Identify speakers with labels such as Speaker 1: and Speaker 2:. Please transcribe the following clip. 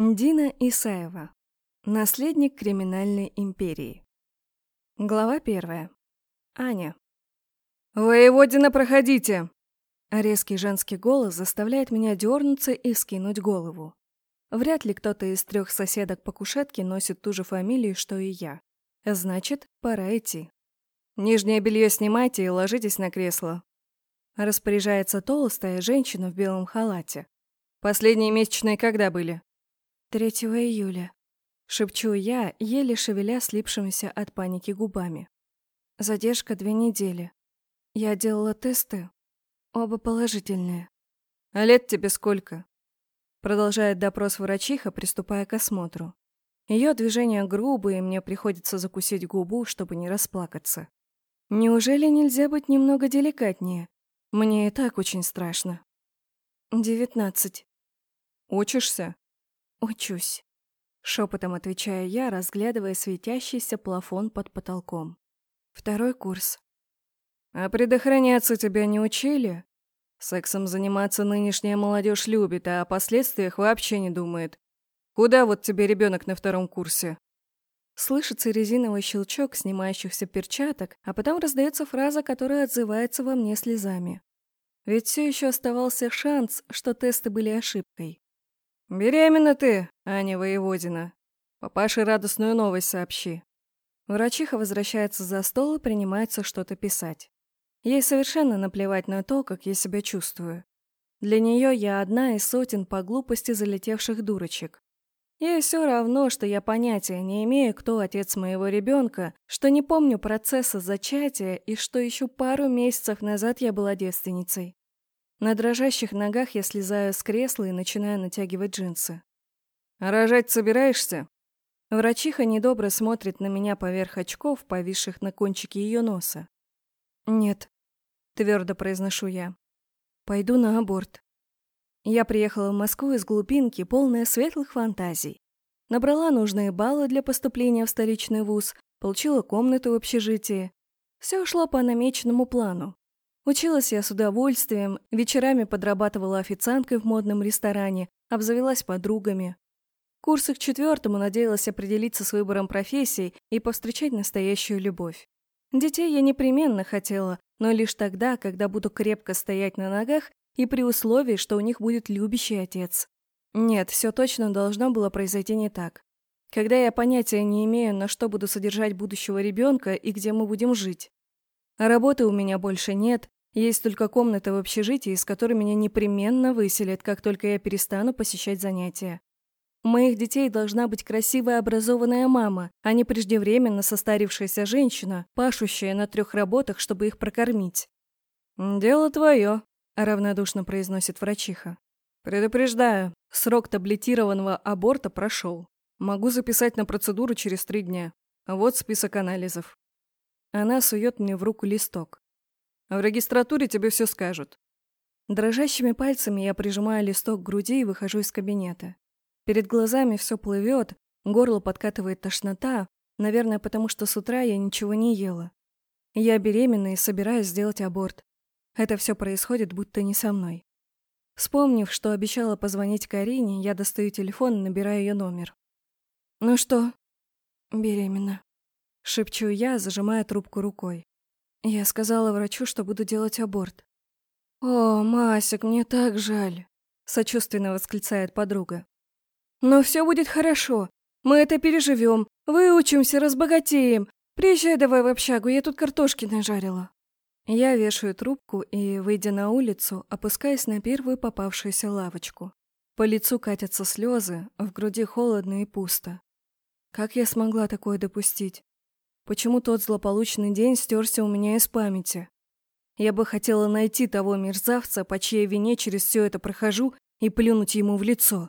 Speaker 1: Дина Исаева. Наследник криминальной империи. Глава первая. Аня.
Speaker 2: «Воеводина, проходите!»
Speaker 1: Резкий женский голос заставляет меня дернуться и скинуть голову. Вряд ли кто-то из трех соседок по кушетке носит ту же фамилию, что и я. Значит, пора идти.
Speaker 2: «Нижнее белье снимайте и ложитесь на кресло»,
Speaker 1: распоряжается толстая женщина в белом халате.
Speaker 2: «Последние месячные когда были?»
Speaker 1: 3 июля. Шепчу я, еле шевеля слипшимися от паники губами. Задержка две недели. Я делала тесты. Оба положительные.
Speaker 2: «А лет тебе сколько?»
Speaker 1: Продолжает допрос врачиха, приступая к осмотру. Ее движения грубые, мне приходится закусить губу, чтобы не расплакаться. Неужели нельзя быть немного деликатнее? Мне и так очень страшно. Девятнадцать.
Speaker 2: Учишься?
Speaker 1: «Учусь», — шепотом отвечаю я, разглядывая светящийся плафон под потолком. «Второй курс».
Speaker 2: «А предохраняться тебя не учили? Сексом заниматься нынешняя молодежь любит, а о последствиях вообще не думает. Куда вот тебе ребенок на втором курсе?»
Speaker 1: Слышится резиновый щелчок снимающихся перчаток, а потом раздается фраза, которая отзывается во мне слезами. Ведь все еще оставался шанс, что тесты были ошибкой.
Speaker 2: «Беременна ты, Аня Воеводина. Папаше радостную новость сообщи».
Speaker 1: Врачиха возвращается за стол и принимается что-то писать. Ей совершенно наплевать на то, как я себя чувствую. Для нее я одна из сотен по глупости залетевших дурочек. Ей все равно, что я понятия не имею, кто отец моего ребенка, что не помню процесса зачатия и что еще пару месяцев назад я была девственницей. На дрожащих ногах я слезаю с кресла и начинаю натягивать джинсы.
Speaker 2: «Рожать собираешься?»
Speaker 1: Врачиха недобро смотрит на меня поверх очков, повисших на кончике ее носа. «Нет», — твердо произношу я. «Пойду на аборт». Я приехала в Москву из глубинки, полная светлых фантазий. Набрала нужные баллы для поступления в столичный вуз, получила комнату в общежитии. Все шло по намеченному плану. Училась я с удовольствием, вечерами подрабатывала официанткой в модном ресторане, обзавелась подругами. Курсы к четвертому надеялась определиться с выбором профессии и повстречать настоящую любовь. Детей я непременно хотела, но лишь тогда, когда буду крепко стоять на ногах и при условии, что у них будет любящий отец. Нет, все точно должно было произойти не так. Когда я понятия не имею, на что буду содержать будущего ребенка и где мы будем жить. Работы у меня больше нет, есть только комната в общежитии, из которой меня непременно выселят, как только я перестану посещать занятия. У моих детей должна быть красивая образованная мама, а не преждевременно состарившаяся женщина, пашущая на трех работах, чтобы их прокормить.
Speaker 2: «Дело твое», —
Speaker 1: равнодушно произносит врачиха.
Speaker 2: «Предупреждаю, срок таблетированного аборта прошел. Могу записать на процедуру через три дня. Вот список анализов».
Speaker 1: Она сует мне в руку листок.
Speaker 2: В регистратуре тебе все скажут.
Speaker 1: Дрожащими пальцами я прижимаю листок к груди и выхожу из кабинета. Перед глазами все плывет, горло подкатывает тошнота, наверное, потому что с утра я ничего не ела. Я беременна и собираюсь сделать аборт. Это все происходит будто не со мной. Вспомнив, что обещала позвонить Карине, я достаю телефон и набираю ее номер. «Ну что?» «Беременна», — шепчу я, зажимая трубку рукой. Я сказала врачу, что буду делать аборт. «О, Масик, мне так жаль», — сочувственно восклицает подруга. «Но все будет хорошо. Мы это переживем. Выучимся, разбогатеем. Приезжай давай в общагу, я тут картошки нажарила». Я вешаю трубку и, выйдя на улицу, опускаюсь на первую попавшуюся лавочку. По лицу катятся слезы, в груди холодно и пусто. Как я смогла такое допустить? Почему тот злополучный день стерся у меня из памяти? Я бы хотела найти того мерзавца, по чьей вине через все это прохожу, и плюнуть ему в лицо.